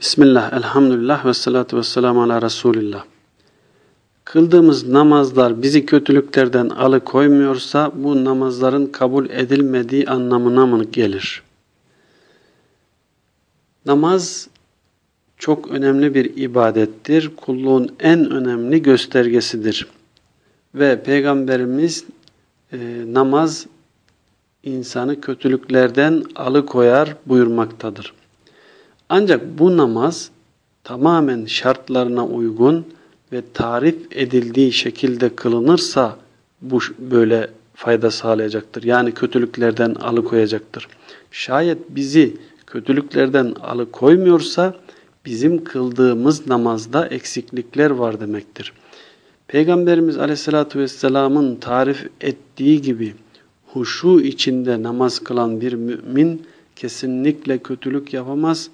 Bismillah, elhamdülillah ve salatu ve selamu ala Resulillah. Kıldığımız namazlar bizi kötülüklerden alıkoymuyorsa bu namazların kabul edilmediği anlamına mı gelir? Namaz çok önemli bir ibadettir. Kulluğun en önemli göstergesidir. Ve Peygamberimiz e, namaz insanı kötülüklerden alıkoyar buyurmaktadır. Ancak bu namaz tamamen şartlarına uygun ve tarif edildiği şekilde kılınırsa bu böyle fayda sağlayacaktır. Yani kötülüklerden alıkoyacaktır. Şayet bizi kötülüklerden alıkoymuyorsa bizim kıldığımız namazda eksiklikler var demektir. Peygamberimiz aleyhissalatü vesselamın tarif ettiği gibi huşu içinde namaz kılan bir mümin kesinlikle kötülük yapamaz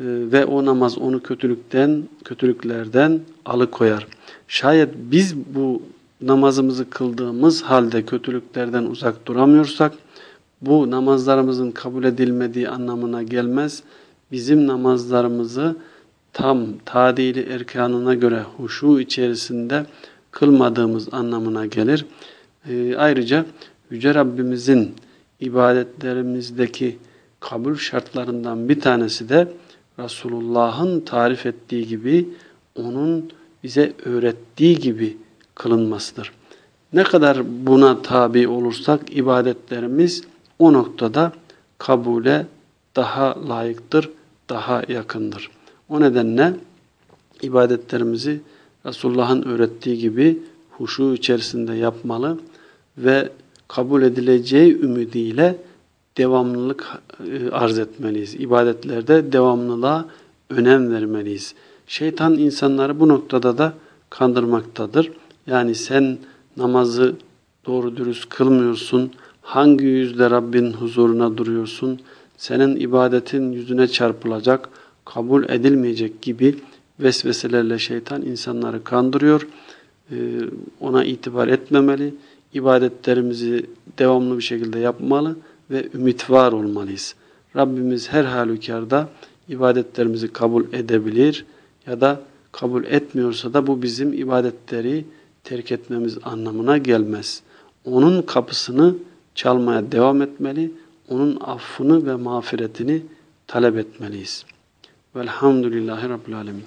ve o namaz onu kötülükten, kötülüklerden alıkoyar. Şayet biz bu namazımızı kıldığımız halde kötülüklerden uzak duramıyorsak, bu namazlarımızın kabul edilmediği anlamına gelmez. Bizim namazlarımızı tam tadili erkanına göre huşu içerisinde kılmadığımız anlamına gelir. E, ayrıca Yüce Rabbimizin ibadetlerimizdeki kabul şartlarından bir tanesi de Resulullah'ın tarif ettiği gibi onun bize öğrettiği gibi kılınmasıdır. Ne kadar buna tabi olursak ibadetlerimiz o noktada kabule daha layıktır, daha yakındır. O nedenle ibadetlerimizi Resulullah'ın öğrettiği gibi huşu içerisinde yapmalı ve kabul edileceği ümidiyle devamlılık e, arz etmeliyiz. İbadetlerde devamlılığa önem vermeliyiz. Şeytan insanları bu noktada da kandırmaktadır. Yani sen namazı doğru dürüst kılmıyorsun, hangi yüzle Rabbin huzuruna duruyorsun, senin ibadetin yüzüne çarpılacak, kabul edilmeyecek gibi vesveselerle şeytan insanları kandırıyor. E, ona itibar etmemeli, ibadetlerimizi devamlı bir şekilde yapmalı ve ümit var olmalıyız. Rabbimiz her halükarda ibadetlerimizi kabul edebilir ya da kabul etmiyorsa da bu bizim ibadetleri terk etmemiz anlamına gelmez. Onun kapısını çalmaya devam etmeli, onun affını ve mağfiretini talep etmeliyiz. Velhamdülillahi Rabbil Alemin.